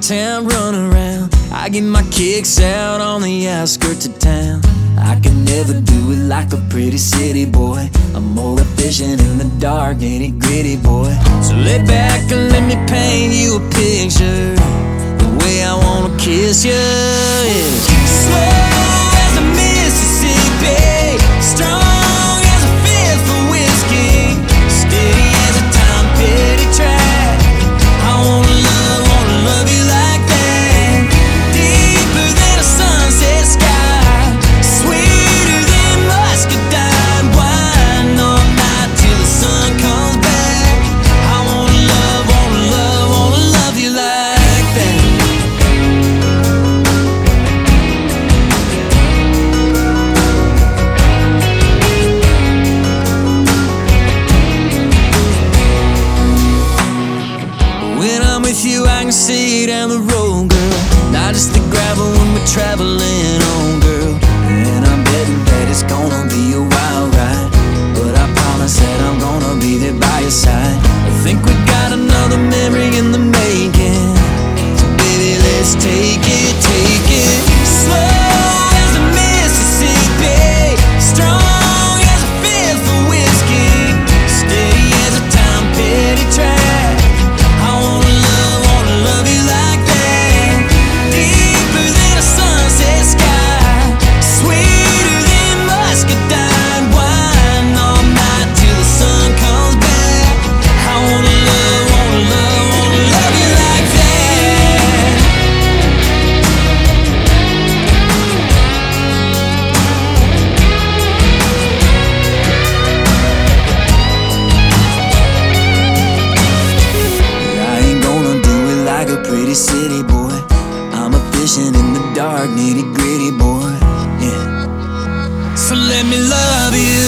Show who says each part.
Speaker 1: town running around. I get my kicks out on the outskirts of town. I can never do it like a pretty city boy. I'm more efficient in the dark, ain't it gritty boy. So lay back and let me paint you a picture. The way I wanna kiss you see down the road, me love you.